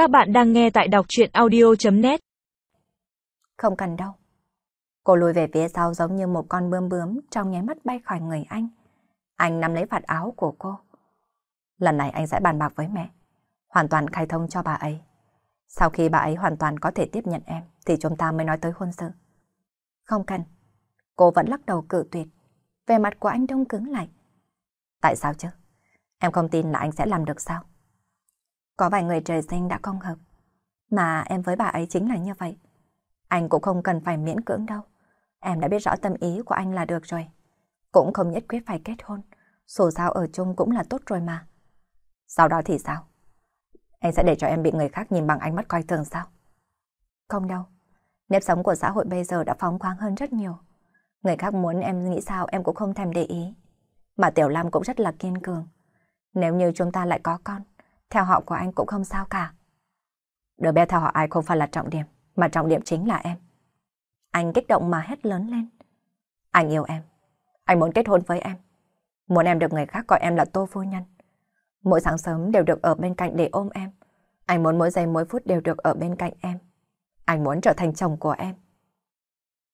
Các bạn đang nghe tại đọc chuyện audio.net Không cần đâu. Cô lùi về phía sau giống như một con bướm bướm trong nháy mắt bay khỏi người anh. Anh nắm lấy vạt áo của cô. Lần này anh sẽ bàn bạc với mẹ. Hoàn toàn khai thông cho bà ấy. Sau khi bà ấy hoàn toàn có thể tiếp nhận em, thì chúng ta mới nói tới hôn sự. Không cần. Cô vẫn lắc đầu cự tuyệt. Về mặt của anh đông cứng lại. Tại sao chứ? Em không tin là anh sẽ làm được sao? Có vài người trời sinh đã không hợp. Mà em với bà ấy chính là như vậy. Anh cũng không cần phải miễn cưỡng đâu. Em đã biết rõ tâm ý của anh là được rồi. Cũng không nhất quyết phải kết hôn. Dù sao ở chung cũng là tốt rồi mà. Sau đó thì sao? Anh sẽ để cho em bị người khác nhìn bằng ánh mắt coi thường sao? Không đâu. Nếp sống của xã hội bây giờ đã phóng khoáng hơn rất nhiều. Người khác muốn em nghĩ sao em cũng không thèm để ý. Mà Tiểu Lam cũng rất là kiên cường. Nếu như chúng ta lại có con, theo họ của anh cũng không sao cả. Đứa bé theo họ ai không phải là trọng điểm, mà trọng điểm chính là em. Anh kích động mà hét lớn lên. Anh yêu em. Anh muốn kết hôn với em. Muốn em được người khác gọi em là Tô Phu Nhân. Mỗi sáng sớm đều được ở bên cạnh để ôm em. Anh muốn mỗi giây mỗi phút đều được ở bên cạnh em. Anh muốn trở thành chồng của em.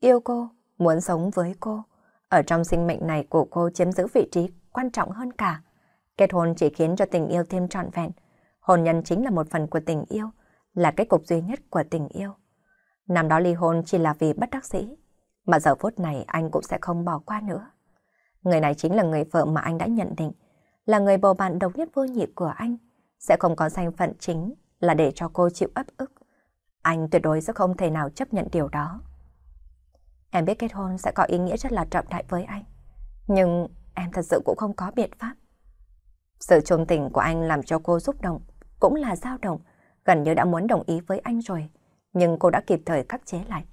Yêu cô, muốn sống với cô. Ở trong sinh mệnh này của cô chiếm giữ vị trí quan trọng hơn cả. Kết hôn chỉ khiến cho tình yêu thêm trọn vẹn. Hôn nhân chính là một phần của tình yêu, là cái cục duy nhất của tình yêu. Năm đó ly hôn chỉ là vì bất đắc dĩ, mà giờ phút này anh cũng sẽ không bỏ qua nữa. Người này chính là người vợ mà anh đã nhận định, là người bầu bạn độc nhất vô nhị của anh, sẽ không có danh phận chính là để cho cô chịu ấp ức. Anh tuyệt đối sẽ không thể nào chấp nhận điều đó. Em biết kết hôn sẽ có ý nghĩa rất là trọng đại với anh, nhưng em thật sự cũng không có biện pháp. Sự trung tình của anh làm cho cô xúc động, cũng là dao động, gần như đã muốn đồng ý với anh rồi, nhưng cô đã kịp thời khắc chế lại.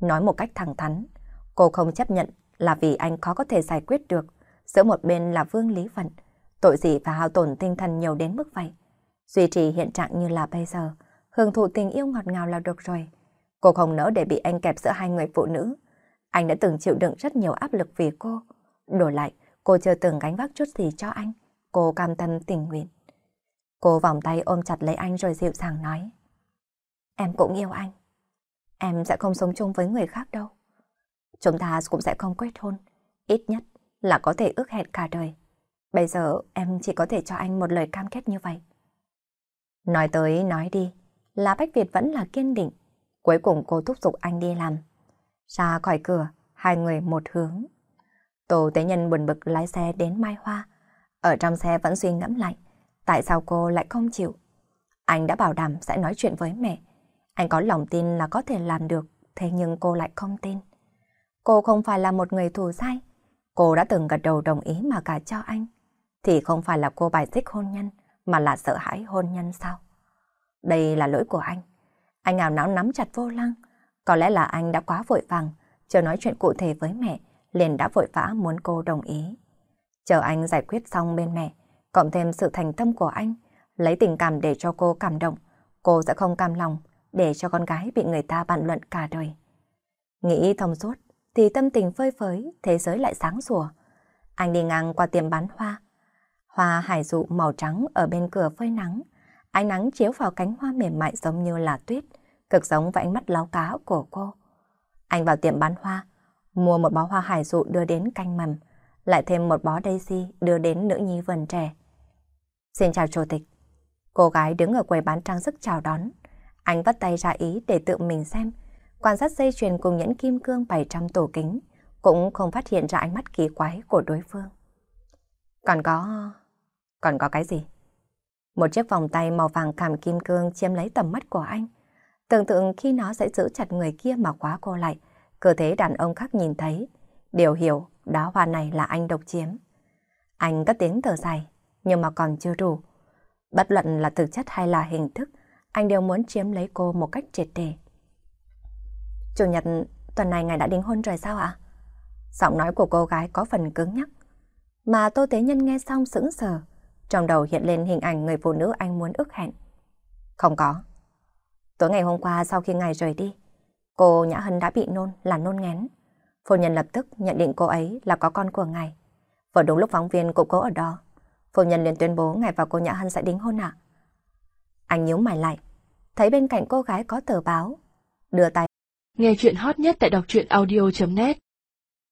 Nói một cách thẳng thắn, cô không chấp nhận là vì anh khó có thể giải quyết được, giữa một bên là Vương Lý Vận, tội gì và hao tổn tinh thần nhiều đến mức vậy. Duy trì hiện trạng như là bây giờ, hưởng thụ tình yêu ngọt ngào là được rồi. Cô không nỡ để bị anh kẹp giữa hai người phụ nữ. Anh đã từng chịu đựng rất nhiều áp lực vì cô. Đổi lại, cô chưa từng gánh vác chút gì cho anh. Cô cam tâm tình nguyện. Cô vòng tay ôm chặt lấy anh rồi dịu dàng nói. Em cũng yêu anh. Em sẽ không sống chung với người khác đâu. Chúng ta cũng sẽ không kết hôn. Ít nhất là có thể ước hẹn cả đời. Bây giờ em chỉ có thể cho anh một lời cam kết như vậy. Nói tới nói đi, là Bách Việt vẫn là kiên định. Cuối cùng cô thúc giục anh đi làm. Ra khỏi cửa, hai người một hướng. Tổ tế nhân buồn bực lái xe đến Mai Hoa. Ở trong xe vẫn suy ngẫm lại, tại sao cô lại không chịu? Anh đã bảo đảm sẽ nói chuyện với mẹ. Anh có lòng tin là có thể làm được, thế nhưng cô lại không tin. Cô không phải là một người thù dai. Cô đã từng gật đầu đồng ý mà cả cho anh. Thì không phải là cô bài xích hôn nhân, mà là sợ hãi hôn nhân sao? Đây là lỗi của anh. Anh ảo não nắm chặt vô lăng. Có lẽ là anh đã quá vội vàng, chưa nói chuyện cụ thể với mẹ, liền đã vội vã muốn cô đồng ý. Chờ anh giải quyết xong bên mẹ, cộng thêm sự thành tâm của anh, lấy tình cảm để cho cô cảm động, cô sẽ không cam lòng để cho con gái bị người ta bàn luận cả đời. Nghĩ thông suốt, thì tâm tình phơi phới, thế giới lại sáng sủa. Anh đi ngang qua tiệm bán hoa. Hoa hải dụ màu trắng ở bên cửa phơi nắng. Ánh nắng chiếu vào cánh hoa mềm mại giống như là tuyết, cực giống với ánh mắt láo cá của cô. Anh vào tiệm bán hoa, mua một bó hoa hải dụ đưa đến canh mầm, lại thêm một bó daisy đưa đến nữ nhi vườn trẻ. Xin chào chủ tịch. Cô gái đứng ở quầy bán trang sức chào đón. Anh vắt tay ra ý để tự mình xem. Quan sát dây chuyền cùng nhẫn kim cương bày trong tủ kính, cũng không phát hiện ra ánh mắt kỳ quái của đối phương. Còn có... còn có cái gì? Một chiếc vòng tay màu vàng cảm kim cương chiếm lấy tầm mắt của anh. Tưởng tượng khi nó sẽ giữ chặt người kia mà khóa cô lại, cơ thể đàn ông khác nhìn thấy, đều hiểu đá hoa này là anh độc chiếm. Anh cất tiếng thở dài, nhưng mà còn chưa đủ. Bất luận là thực chất hay là hình thức, anh đều muốn chiếm lấy cô một cách triệt để. Chủ nhật, tuần này ngài đã đính hôn rồi sao ạ? Giọng nói của cô gái có phần cứng nhắc. Mà Tô Tế Nhân nghe xong sững sờ, trong đầu hiện lên hình ảnh người phụ nữ anh muốn ước hẹn. Không có. Tối ngày hôm qua sau khi ngài rời đi, cô Nhã Hân đã bị nôn là nôn ngén. Phu nhân lập tức nhận định cô ấy là có con của ngài. Vừa đúng lúc phóng viên của cô ở đó. Phu nhân liền tuyên bố ngài và cô Nhã Hân sẽ đính hôn ạ. Anh nhíu mày lại, thấy bên cạnh cô gái có tờ báo, đưa tay. Nghe chuyện hot nhất tại đọc truyện audio.net